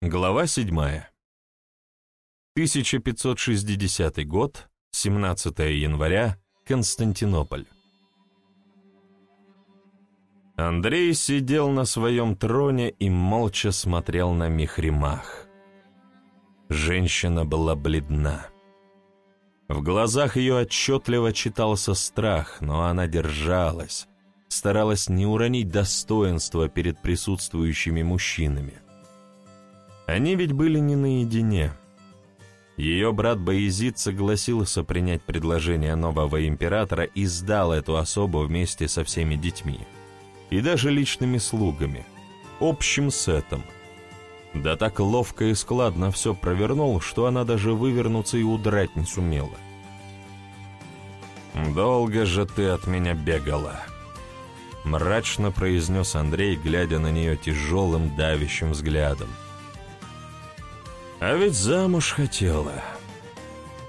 Глава 7. 1560 год, 17 января, Константинополь. Андрей сидел на своем троне и молча смотрел на Михримах. Женщина была бледна. В глазах ее отчетливо читался страх, но она держалась, старалась не уронить достоинства перед присутствующими мужчинами. Они ведь были не наедине. Ее брат Боязид согласился принять предложение нового императора и сдал эту особу вместе со всеми детьми. И даже личными слугами, общим сетом. Да так ловко и складно все провернул, что она даже вывернуться и удрать не сумела. «Долго же ты от меня бегала», — мрачно произнес Андрей, глядя на нее тяжелым давящим взглядом. А ведь замуж хотела.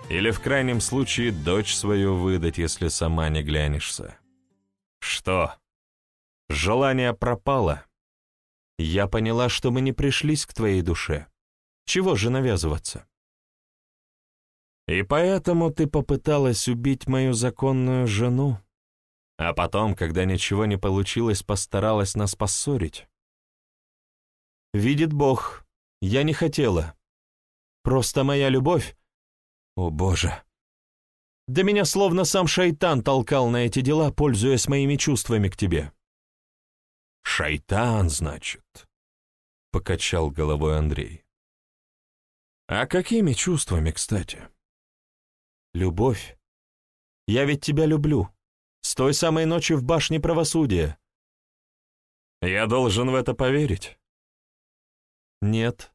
Или в крайнем случае дочь свою выдать, если сама не глянешься. Что? Желание пропало? Я поняла, что мы не пришлись к твоей душе. Чего же навязываться? И поэтому ты попыталась убить мою законную жену, а потом, когда ничего не получилось, постаралась нас поссорить. Видит Бог, я не хотела. Просто моя любовь... О, Боже! Да меня словно сам шайтан толкал на эти дела, пользуясь моими чувствами к тебе. «Шайтан, значит?» — покачал головой Андрей. «А какими чувствами, кстати?» «Любовь. Я ведь тебя люблю. С той самой ночи в башне правосудия». «Я должен в это поверить?» «Нет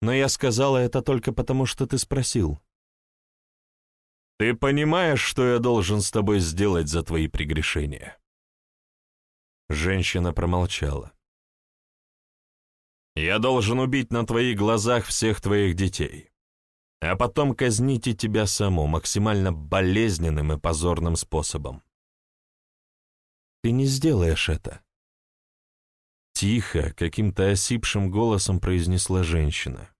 но я сказала это только потому, что ты спросил. Ты понимаешь, что я должен с тобой сделать за твои прегрешения?» Женщина промолчала. «Я должен убить на твоих глазах всех твоих детей, а потом казнить и тебя саму максимально болезненным и позорным способом. Ты не сделаешь это. Тихо, каким-то осипшим голосом произнесла женщина.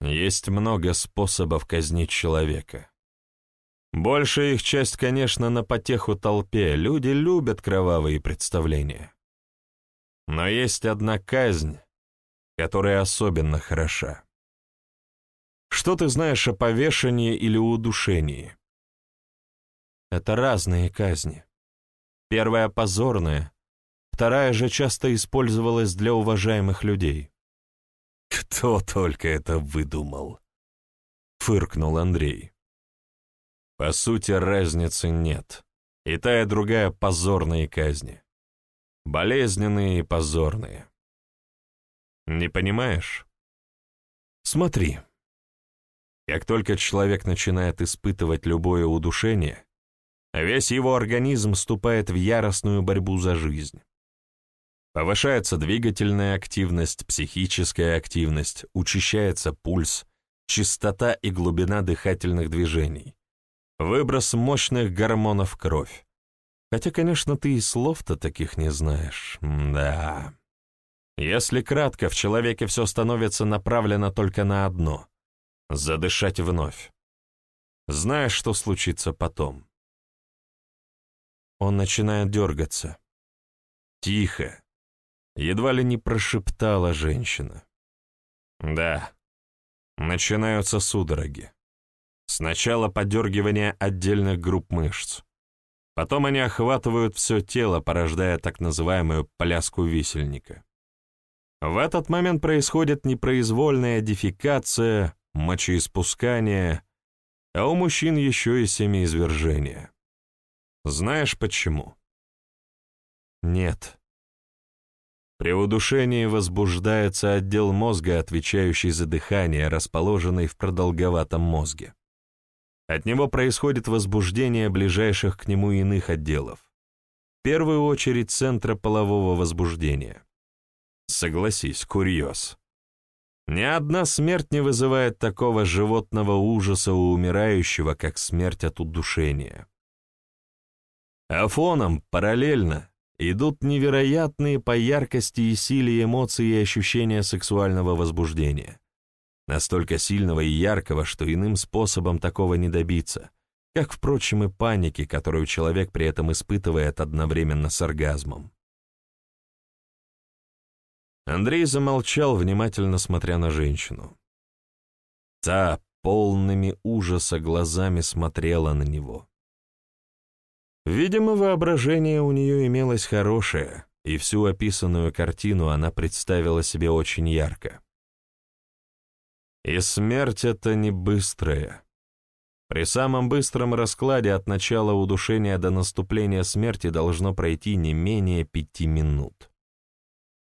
Есть много способов казнить человека. Большая их часть, конечно, на потеху толпе, люди любят кровавые представления. Но есть одна казнь, которая особенно хороша. Что ты знаешь о повешении или удушении? Это разные казни. Первая позорная, Вторая же часто использовалась для уважаемых людей. «Кто только это выдумал?» — фыркнул Андрей. «По сути, разницы нет. И та, и другая позорные казни. Болезненные и позорные. Не понимаешь? Смотри. Как только человек начинает испытывать любое удушение, весь его организм вступает в яростную борьбу за жизнь. Повышается двигательная активность, психическая активность, учащается пульс, частота и глубина дыхательных движений, выброс мощных гормонов в кровь. Хотя, конечно, ты и слов-то таких не знаешь. Да. Если кратко, в человеке все становится направлено только на одно — задышать вновь. Знаешь, что случится потом? Он начинает дергаться. Тихо, едва ли не прошептала женщина. Да, начинаются судороги. Сначала подергивание отдельных групп мышц. Потом они охватывают все тело, порождая так называемую пляску висельника. В этот момент происходит непроизвольная дефекация, мочеиспускание, а у мужчин еще и семяизвержение. Знаешь почему? Нет. При удушении возбуждается отдел мозга, отвечающий за дыхание, расположенный в продолговатом мозге. От него происходит возбуждение ближайших к нему иных отделов. В первую очередь центра полового возбуждения. Согласись, курьез. Ни одна смерть не вызывает такого животного ужаса у умирающего, как смерть от удушения. А фоном, параллельно, идут невероятные по яркости и силе эмоции и ощущения сексуального возбуждения. Настолько сильного и яркого, что иным способом такого не добиться, как, впрочем, и паники, которую человек при этом испытывает одновременно с оргазмом. Андрей замолчал, внимательно смотря на женщину. Та полными ужаса глазами смотрела на него. Видимо, воображение у нее имелось хорошее, и всю описанную картину она представила себе очень ярко. И смерть — это не быстрая. При самом быстром раскладе от начала удушения до наступления смерти должно пройти не менее пяти минут.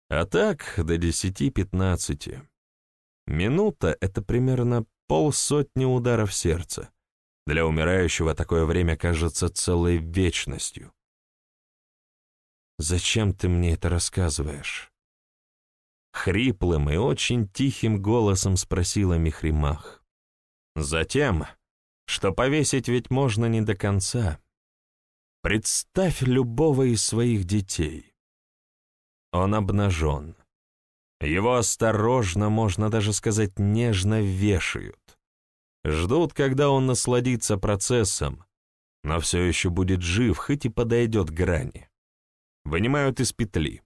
А так до десяти-пятнадцати. Минута — это примерно полсотни ударов сердца. Для умирающего такое время кажется целой вечностью. «Зачем ты мне это рассказываешь?» Хриплым и очень тихим голосом спросила Михримах. «Затем, что повесить ведь можно не до конца. Представь любого из своих детей. Он обнажен. Его осторожно, можно даже сказать, нежно вешают. Ждут, когда он насладится процессом, но все еще будет жив, хоть и подойдет к грани. Вынимают из петли.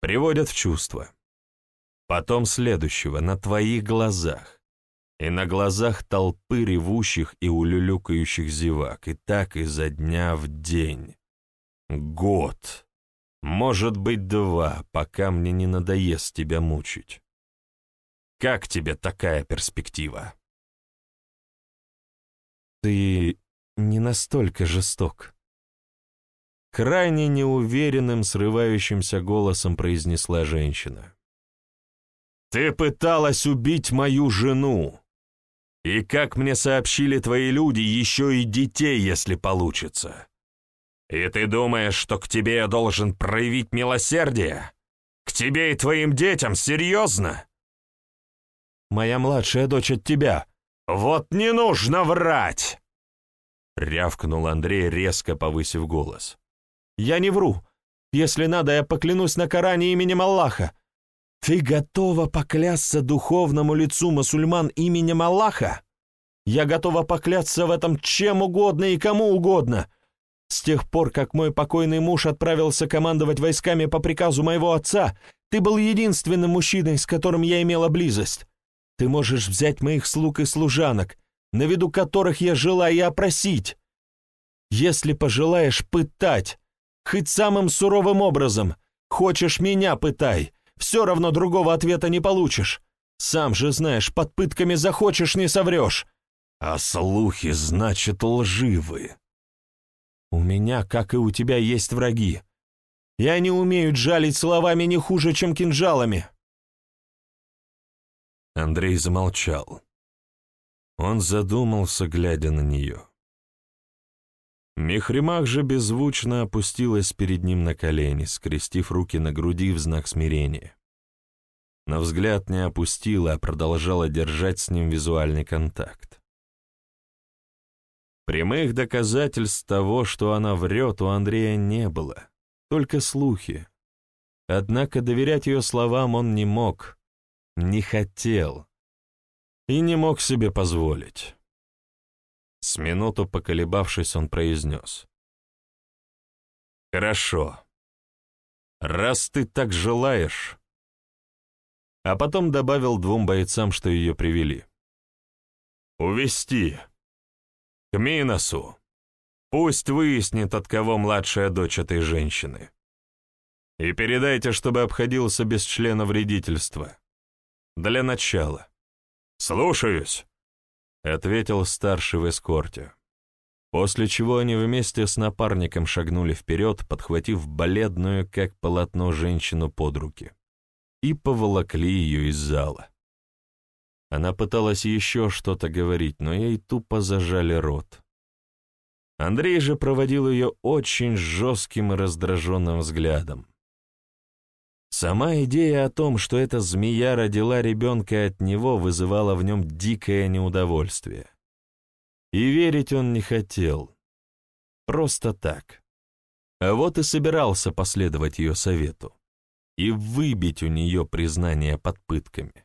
Приводят в чувство. Потом следующего, на твоих глазах. И на глазах толпы ревущих и улюлюкающих зевак. И так изо дня в день. Год. Может быть, два, пока мне не надоест тебя мучить. Как тебе такая перспектива? Ты не настолько жесток. Крайне неуверенным, срывающимся голосом произнесла женщина. «Ты пыталась убить мою жену! И, как мне сообщили твои люди, еще и детей, если получится. И ты думаешь, что к тебе я должен проявить милосердие? К тебе и твоим детям, серьезно?» «Моя младшая дочь от тебя», «Вот не нужно врать!» — рявкнул Андрей, резко повысив голос. «Я не вру. Если надо, я поклянусь на Коране именем Аллаха. Ты готова поклясться духовному лицу мусульман именем Аллаха? Я готова поклясться в этом чем угодно и кому угодно. С тех пор, как мой покойный муж отправился командовать войсками по приказу моего отца, ты был единственным мужчиной, с которым я имела близость. Ты можешь взять моих слуг и служанок, на виду которых я желаю опросить. Если пожелаешь пытать, хоть самым суровым образом, хочешь меня пытай, все равно другого ответа не получишь. Сам же знаешь, под пытками захочешь, не соврешь. А слухи, значит, лживы. У меня, как и у тебя, есть враги. И они умеют жалить словами не хуже, чем кинжалами. Андрей замолчал. Он задумался, глядя на нее. Мехримах же беззвучно опустилась перед ним на колени, скрестив руки на груди в знак смирения. На взгляд не опустила, а продолжала держать с ним визуальный контакт. Прямых доказательств того, что она врет, у Андрея не было, только слухи. Однако доверять ее словам он не мог, не хотел и не мог себе позволить. С минуту поколебавшись, он произнес. «Хорошо. Раз ты так желаешь...» А потом добавил двум бойцам, что ее привели. «Увести. К Миносу. Пусть выяснит, от кого младшая дочь этой женщины. И передайте, чтобы обходился без члена вредительства. Для начала. «Слушаюсь», — ответил старший в эскорте. После чего они вместе с напарником шагнули вперед, подхватив бледную, как полотно, женщину под руки, и поволокли ее из зала. Она пыталась еще что-то говорить, но ей тупо зажали рот. Андрей же проводил ее очень жестким и раздраженным взглядом. Сама идея о том, что эта змея родила ребенка от него, вызывала в нем дикое неудовольствие. И верить он не хотел. Просто так. А вот и собирался последовать ее совету и выбить у нее признание под пытками.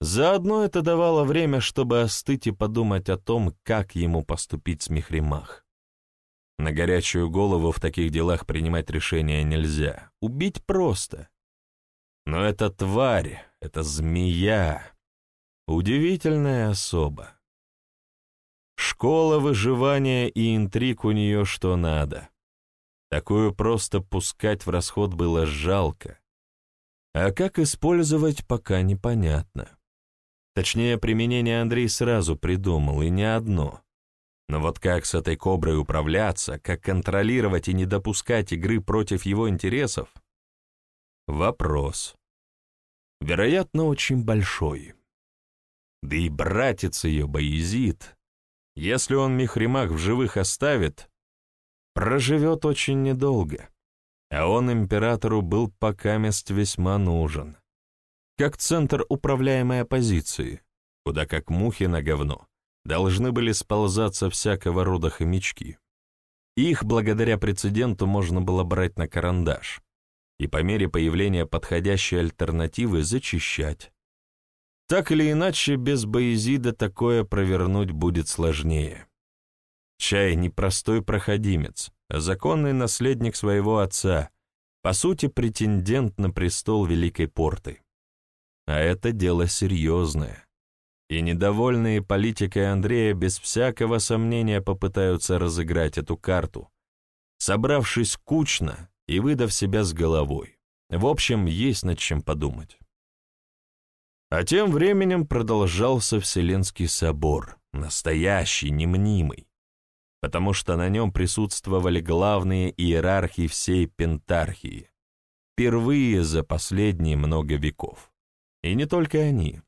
Заодно это давало время, чтобы остыть и подумать о том, как ему поступить с Мехримах. На горячую голову в таких делах принимать решения нельзя. Убить просто. Но эта тварь, эта змея, удивительная особа. Школа выживания и интриг у нее что надо. Такую просто пускать в расход было жалко. А как использовать, пока непонятно. Точнее, применение Андрей сразу придумал, и не одно. Но вот как с этой коброй управляться, как контролировать и не допускать игры против его интересов? Вопрос. Вероятно, очень большой. Да и братец ее боязит. Если он Михримах в живых оставит, проживет очень недолго. А он императору был покамест весьма нужен. Как центр управляемой оппозиции, куда как мухи на говно должны были сползаться всякого рода хомячки. Их, благодаря прецеденту, можно было брать на карандаш и по мере появления подходящей альтернативы зачищать. Так или иначе, без Боязида такое провернуть будет сложнее. Чай не простой проходимец, а законный наследник своего отца, по сути, претендент на престол Великой Порты. А это дело серьезное и недовольные политикой Андрея без всякого сомнения попытаются разыграть эту карту, собравшись кучно и выдав себя с головой. В общем, есть над чем подумать. А тем временем продолжался Вселенский собор, настоящий, немнимый, потому что на нем присутствовали главные иерархи всей Пентархии, впервые за последние много веков. И не только они.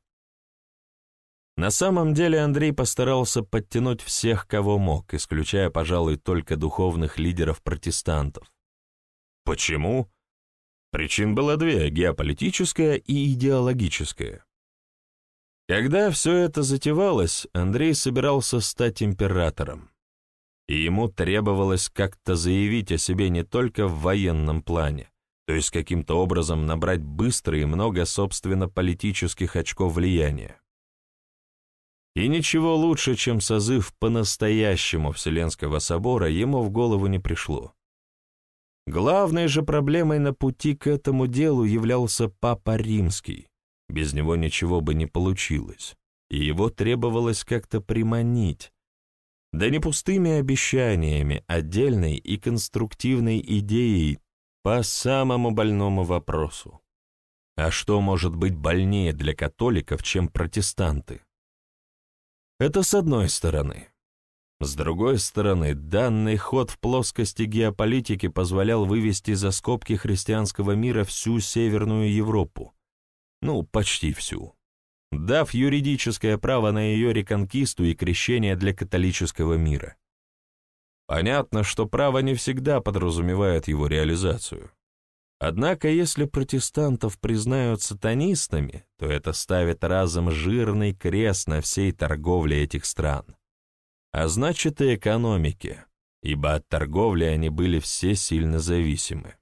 На самом деле Андрей постарался подтянуть всех, кого мог, исключая, пожалуй, только духовных лидеров протестантов. Почему? Причин было две — геополитическая и идеологическая. Когда все это затевалось, Андрей собирался стать императором, и ему требовалось как-то заявить о себе не только в военном плане, то есть каким-то образом набрать быстро и много собственно политических очков влияния. И ничего лучше, чем созыв по-настоящему Вселенского собора, ему в голову не пришло. Главной же проблемой на пути к этому делу являлся Папа Римский. Без него ничего бы не получилось, и его требовалось как-то приманить. Да не пустыми обещаниями, отдельной и конструктивной идеей по самому больному вопросу. А что может быть больнее для католиков, чем протестанты? Это с одной стороны. С другой стороны, данный ход в плоскости геополитики позволял вывести за скобки христианского мира всю Северную Европу. Ну, почти всю. Дав юридическое право на ее реконкисту и крещение для католического мира. Понятно, что право не всегда подразумевает его реализацию. Однако, если протестантов признают сатанистами, то это ставит разом жирный крест на всей торговле этих стран. А значит и экономике, ибо от торговли они были все сильно зависимы.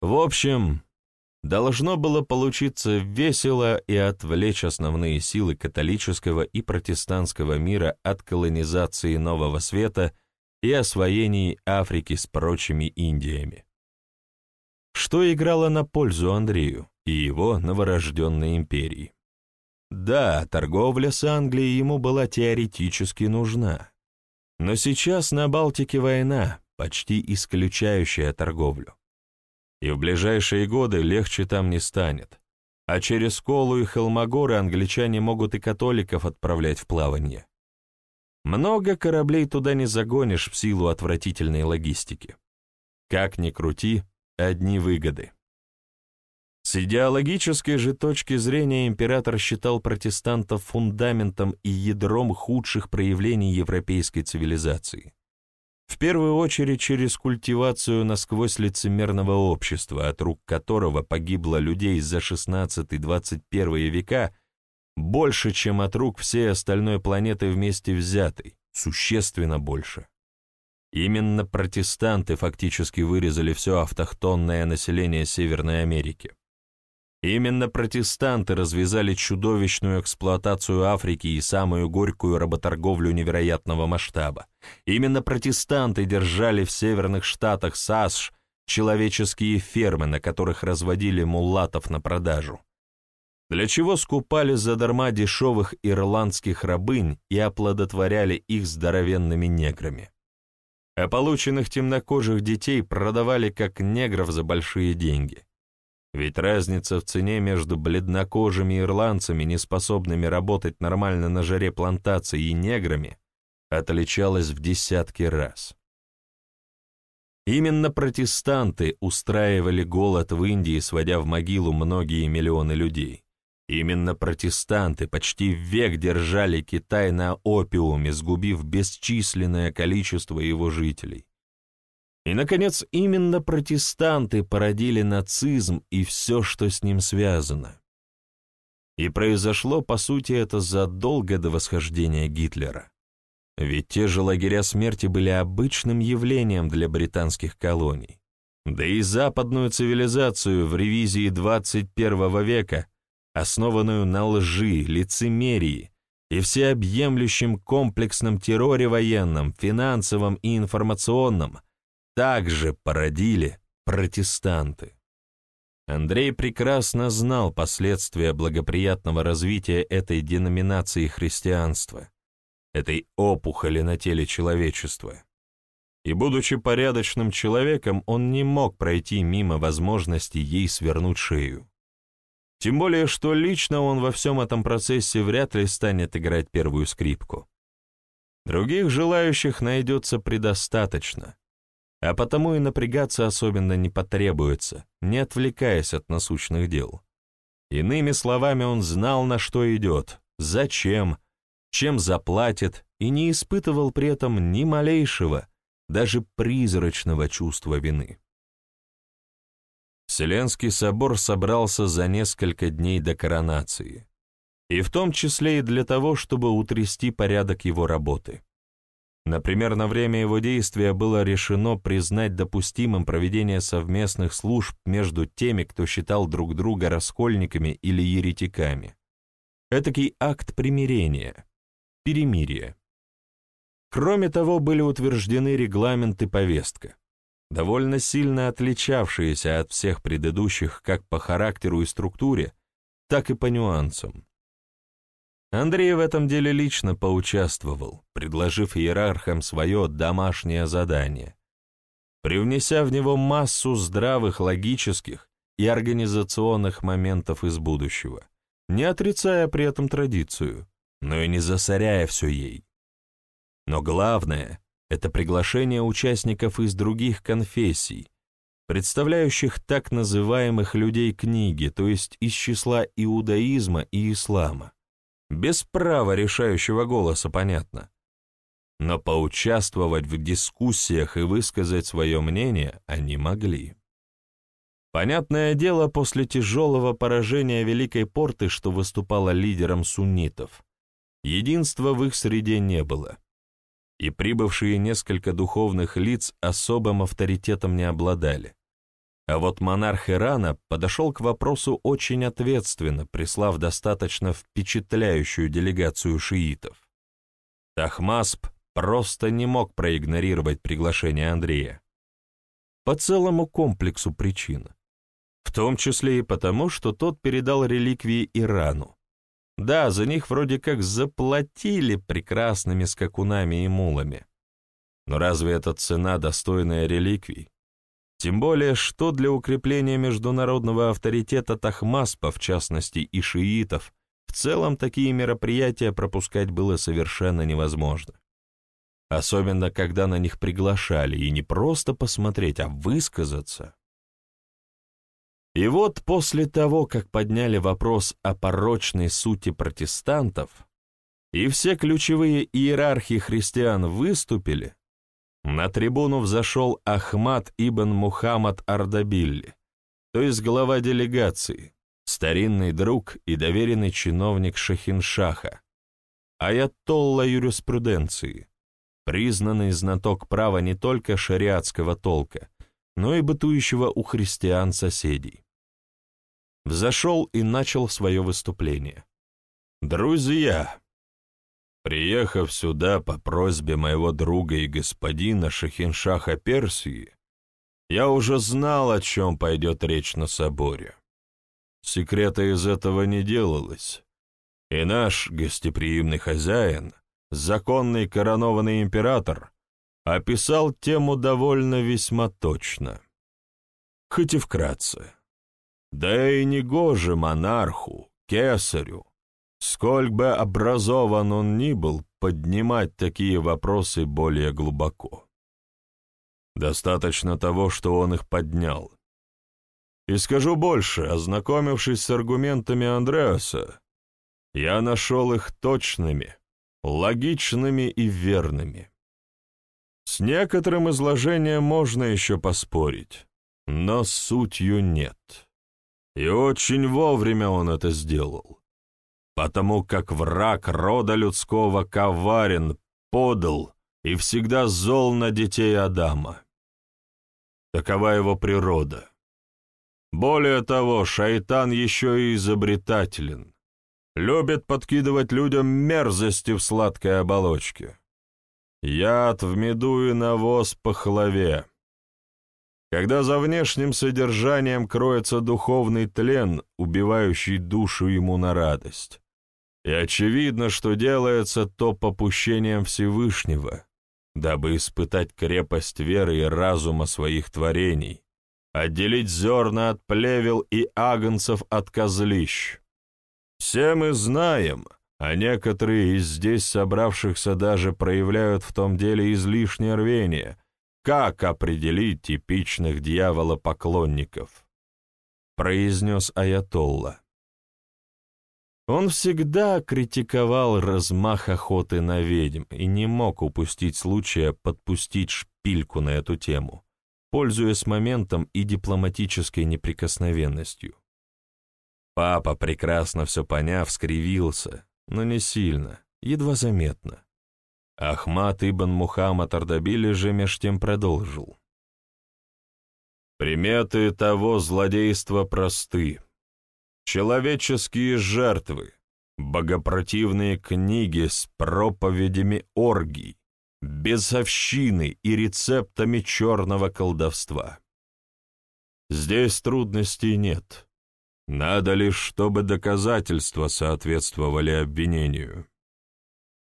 В общем, должно было получиться весело и отвлечь основные силы католического и протестантского мира от колонизации Нового Света и освоений Африки с прочими Индиями что играло на пользу Андрею и его новорожденной империи. Да, торговля с Англией ему была теоретически нужна, но сейчас на Балтике война, почти исключающая торговлю. И в ближайшие годы легче там не станет, а через Колу и Холмогоры англичане могут и католиков отправлять в плавание. Много кораблей туда не загонишь в силу отвратительной логистики. Как ни крути, одни выгоды. С идеологической же точки зрения император считал протестантов фундаментом и ядром худших проявлений европейской цивилизации. В первую очередь через культивацию насквозь лицемерного общества, от рук которого погибло людей за XVI-XXI века больше, чем от рук всей остальной планеты вместе взятой, существенно больше. Именно протестанты фактически вырезали все автохтонное население Северной Америки. Именно протестанты развязали чудовищную эксплуатацию Африки и самую горькую работорговлю невероятного масштаба. Именно протестанты держали в северных штатах САСШ человеческие фермы, на которых разводили муллатов на продажу. Для чего скупали задарма дешевых ирландских рабынь и оплодотворяли их здоровенными неграми. А полученных темнокожих детей продавали как негров за большие деньги. Ведь разница в цене между бледнокожими ирландцами, неспособными работать нормально на жаре плантации, и неграми, отличалась в десятки раз. Именно протестанты устраивали голод в Индии, сводя в могилу многие миллионы людей. Именно протестанты почти век держали Китай на опиуме, сгубив бесчисленное количество его жителей. И, наконец, именно протестанты породили нацизм и все, что с ним связано. И произошло, по сути, это задолго до восхождения Гитлера. Ведь те же лагеря смерти были обычным явлением для британских колоний. Да и западную цивилизацию в ревизии 21 века, основанную на лжи, лицемерии и всеобъемлющем комплексном терроре военном, финансовом и информационном, также породили протестанты. Андрей прекрасно знал последствия благоприятного развития этой деноминации христианства этой опухоли на теле человечества. И, будучи порядочным человеком, он не мог пройти мимо возможности ей свернуть шею. Тем более, что лично он во всем этом процессе вряд ли станет играть первую скрипку. Других желающих найдется предостаточно, а потому и напрягаться особенно не потребуется, не отвлекаясь от насущных дел. Иными словами, он знал, на что идет, зачем, чем заплатит, и не испытывал при этом ни малейшего, даже призрачного чувства вины. Вселенский собор собрался за несколько дней до коронации, и в том числе и для того, чтобы утрясти порядок его работы. Например, на время его действия было решено признать допустимым проведение совместных служб между теми, кто считал друг друга раскольниками или еретиками. Этакий акт примирения, перемирия. Кроме того, были утверждены регламент и повестка, довольно сильно отличавшиеся от всех предыдущих как по характеру и структуре, так и по нюансам. Андрей в этом деле лично поучаствовал, предложив иерархам свое домашнее задание, привнеся в него массу здравых, логических и организационных моментов из будущего, не отрицая при этом традицию, но и не засоряя все ей. Но главное — это приглашение участников из других конфессий, представляющих так называемых людей книги, то есть из числа иудаизма и ислама. Без права решающего голоса, понятно. Но поучаствовать в дискуссиях и высказать свое мнение они могли. Понятное дело, после тяжелого поражения Великой Порты, что выступала лидером суннитов, Единства в их среде не было, и прибывшие несколько духовных лиц особым авторитетом не обладали. А вот монарх Ирана подошел к вопросу очень ответственно, прислав достаточно впечатляющую делегацию шиитов. Тахмасп просто не мог проигнорировать приглашение Андрея. По целому комплексу причин. В том числе и потому, что тот передал реликвии Ирану, да, за них вроде как заплатили прекрасными скакунами и мулами. Но разве это цена, достойная реликвий? Тем более, что для укрепления международного авторитета Тахмаспа, в частности и шиитов, в целом такие мероприятия пропускать было совершенно невозможно. Особенно, когда на них приглашали, и не просто посмотреть, а высказаться. И вот после того, как подняли вопрос о порочной сути протестантов, и все ключевые иерархи христиан выступили, на трибуну взошел Ахмад ибн Мухаммад Ардабилли, то есть глава делегации, старинный друг и доверенный чиновник Шахиншаха, аятолла юриспруденции, признанный знаток права не только шариатского толка, но и бытующего у христиан соседей. Взошел и начал свое выступление. «Друзья, приехав сюда по просьбе моего друга и господина Шахиншаха Персии, я уже знал, о чем пойдет речь на соборе. Секрета из этого не делалось, и наш гостеприимный хозяин, законный коронованный император, описал тему довольно весьма точно. Хоть и вкратце. Да и не гоже монарху, кесарю, сколь бы образован он ни был, поднимать такие вопросы более глубоко. Достаточно того, что он их поднял. И скажу больше, ознакомившись с аргументами Андреаса, я нашел их точными, логичными и верными. С некоторым изложением можно еще поспорить, но сутью нет. И очень вовремя он это сделал, потому как враг рода людского коварен, подал и всегда зол на детей Адама. Такова его природа. Более того, шайтан еще и изобретателен. Любит подкидывать людям мерзости в сладкой оболочке. Яд в меду и навоз по хлове. Когда за внешним содержанием кроется духовный тлен, убивающий душу ему на радость. И очевидно, что делается то попущением Всевышнего, дабы испытать крепость веры и разума своих творений, отделить зерна от плевел и агнцев от козлищ. Все мы знаем, а некоторые из здесь собравшихся даже проявляют в том деле излишнее рвение, как определить типичных дьяволопоклонников, произнес Аятолла. Он всегда критиковал размах охоты на ведьм и не мог упустить случая подпустить шпильку на эту тему, пользуясь моментом и дипломатической неприкосновенностью. Папа, прекрасно все поняв, скривился, но не сильно, едва заметно. Ахмад Ибн Мухаммад Ардабили же меж тем продолжил. Приметы того злодейства просты. Человеческие жертвы, богопротивные книги с проповедями оргий, бесовщины и рецептами черного колдовства. Здесь трудностей нет. Надо лишь, чтобы доказательства соответствовали обвинению.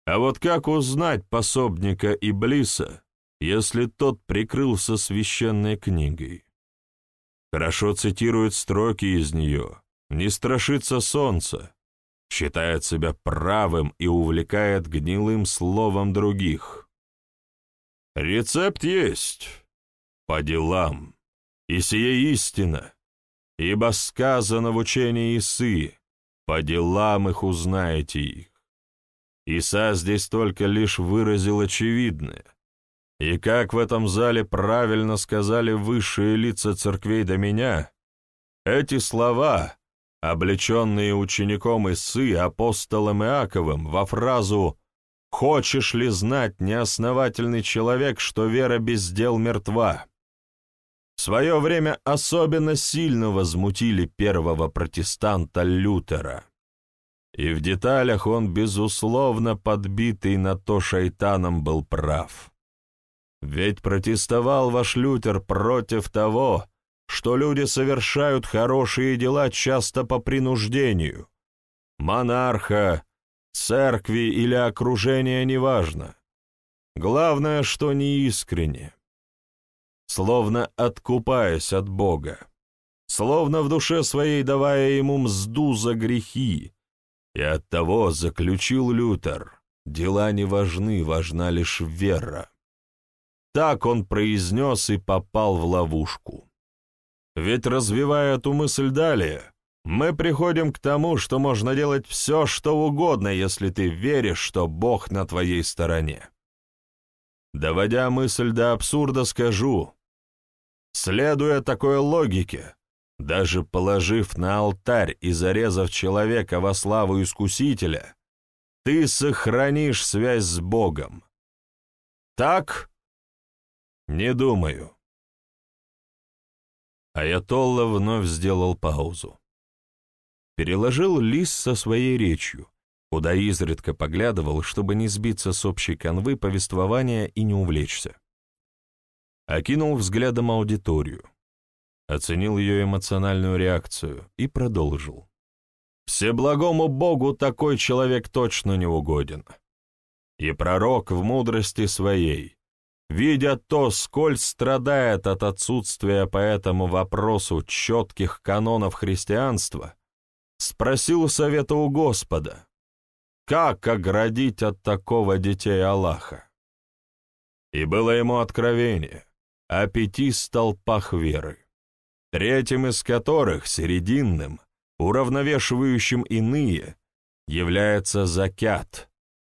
А вот как узнать пособника Иблиса, если тот прикрылся священной книгой? Хорошо цитирует строки из нее, не страшится солнца, считает себя правым и увлекает гнилым словом других. Рецепт есть. По делам. И сие истина. Ибо сказано в учении Исы, по делам их узнаете их. Иса здесь только лишь выразил очевидное. И как в этом зале правильно сказали высшие лица церквей до меня, эти слова облеченные учеником Исы, апостолом Иаковым, во фразу «Хочешь ли знать, неосновательный человек, что вера без дел мертва?» В свое время особенно сильно возмутили первого протестанта Лютера. И в деталях он, безусловно, подбитый на то шайтаном был прав. Ведь протестовал ваш Лютер против того, что люди совершают хорошие дела часто по принуждению. Монарха, церкви или окружения неважно. Главное, что не искренне. Словно откупаясь от Бога. Словно в душе своей давая ему мзду за грехи. И оттого заключил Лютер, дела не важны, важна лишь вера. Так он произнес и попал в ловушку. Ведь развивая эту мысль далее, мы приходим к тому, что можно делать все, что угодно, если ты веришь, что Бог на твоей стороне. Доводя мысль до абсурда, скажу, следуя такой логике, даже положив на алтарь и зарезав человека во славу Искусителя, ты сохранишь связь с Богом. так?» «Не думаю». Аятолла вновь сделал паузу. Переложил лист со своей речью, куда изредка поглядывал, чтобы не сбиться с общей канвы повествования и не увлечься. Окинул взглядом аудиторию, оценил ее эмоциональную реакцию и продолжил. «Всеблагому Богу такой человек точно не угоден. И пророк в мудрости своей, видя то, сколь страдает от отсутствия по этому вопросу четких канонов христианства, спросил совета у Господа, как оградить от такого детей Аллаха? И было ему откровение о пяти столпах веры, третьим из которых, серединным, уравновешивающим иные, является закят,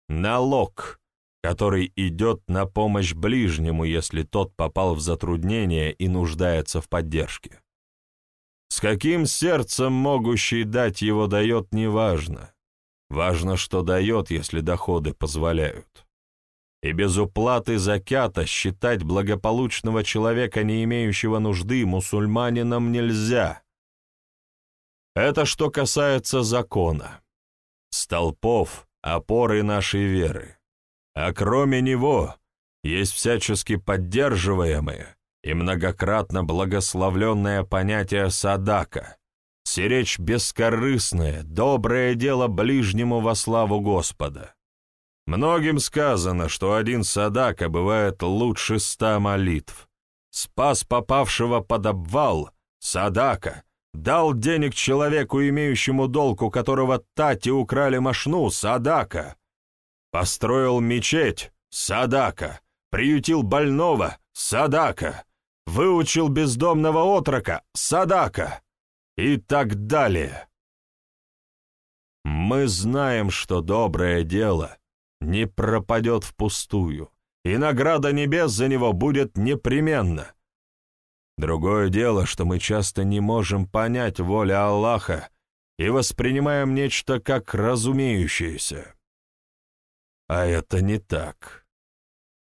налог, который идет на помощь ближнему, если тот попал в затруднение и нуждается в поддержке. С каким сердцем могущий дать его дает, неважно. Важно, что дает, если доходы позволяют. И без уплаты закята считать благополучного человека, не имеющего нужды, мусульманином нельзя. Это что касается закона. Столпов — опоры нашей веры. А кроме него есть всячески поддерживаемые и многократно благословленное понятие «садака», сиречь бескорыстное, доброе дело ближнему во славу Господа. Многим сказано, что один садака бывает лучше ста молитв. Спас попавшего под обвал, садака, дал денег человеку, имеющему долг, у которого тати украли машну, садака. Построил мечеть, садака, приютил больного, садака, выучил бездомного отрока, садака и так далее. Мы знаем, что доброе дело не пропадет впустую, и награда небес за него будет непременно. Другое дело, что мы часто не можем понять волю Аллаха и воспринимаем нечто как разумеющееся. А это не так.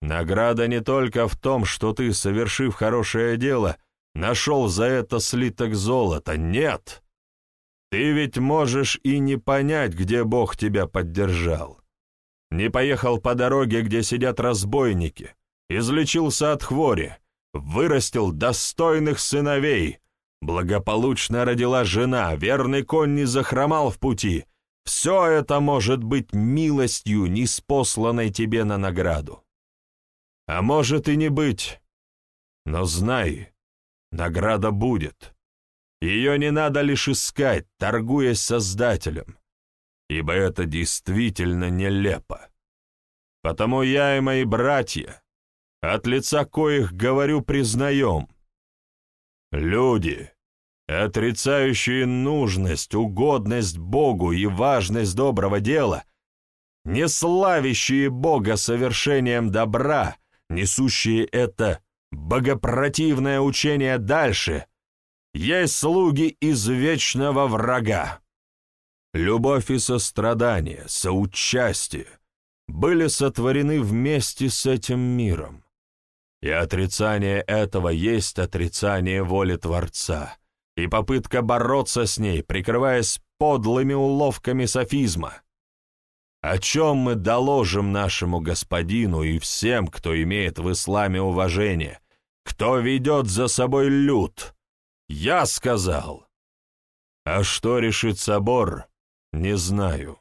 Награда не только в том, что ты, совершив хорошее дело, нашел за это слиток золота. Нет! Ты ведь можешь и не понять, где Бог тебя поддержал. Не поехал по дороге, где сидят разбойники, излечился от хвори, вырастил достойных сыновей, благополучно родила жена, верный конь не захромал в пути. Все это может быть милостью, неспосланной тебе на награду. А может и не быть. Но знай, награда будет. Ее не надо лишь искать, торгуясь Создателем, ибо это действительно нелепо. Потому я и мои братья, от лица коих говорю признаем, люди, отрицающие нужность, угодность Богу и важность доброго дела, не славящие Бога совершением добра, несущие это богопротивное учение дальше, есть слуги из вечного врага. Любовь и сострадание, соучастие были сотворены вместе с этим миром. И отрицание этого есть отрицание воли Творца, и попытка бороться с ней, прикрываясь подлыми уловками софизма — о чем мы доложим нашему господину и всем, кто имеет в исламе уважение, кто ведет за собой люд? Я сказал. А что решит собор, не знаю.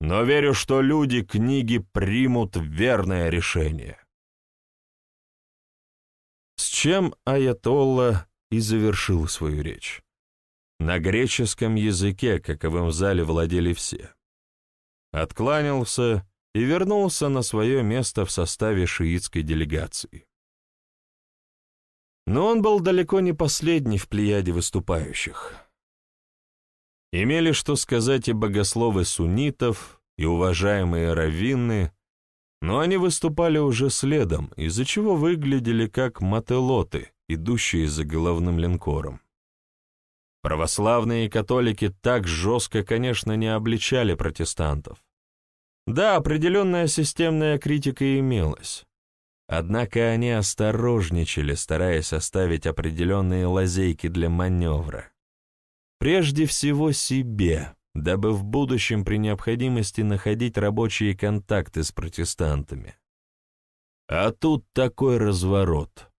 Но верю, что люди книги примут верное решение. С чем Аятолла и завершил свою речь. На греческом языке, каковым в зале владели все откланялся и вернулся на свое место в составе шиитской делегации. Но он был далеко не последний в плеяде выступающих. Имели что сказать и богословы суннитов, и уважаемые раввины, но они выступали уже следом, из-за чего выглядели как мателоты, идущие за головным линкором. Православные и католики так жестко, конечно, не обличали протестантов. Да, определенная системная критика имелась, Однако они осторожничали, стараясь оставить определенные лазейки для маневра. Прежде всего себе, дабы в будущем при необходимости находить рабочие контакты с протестантами. А тут такой разворот.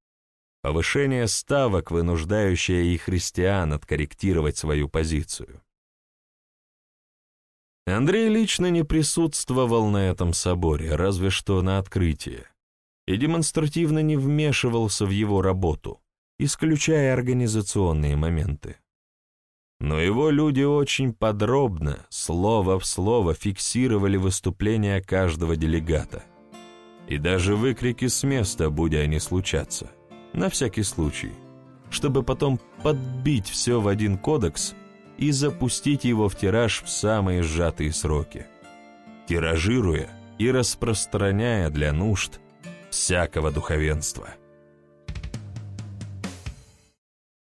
Повышение ставок, вынуждающее и христиан откорректировать свою позицию. Андрей лично не присутствовал на этом соборе, разве что на открытии, и демонстративно не вмешивался в его работу, исключая организационные моменты. Но его люди очень подробно, слово в слово, фиксировали выступления каждого делегата. И даже выкрики с места, будь они случаться, на всякий случай, чтобы потом подбить все в один кодекс – и запустить его в тираж в самые сжатые сроки, тиражируя и распространяя для нужд всякого духовенства.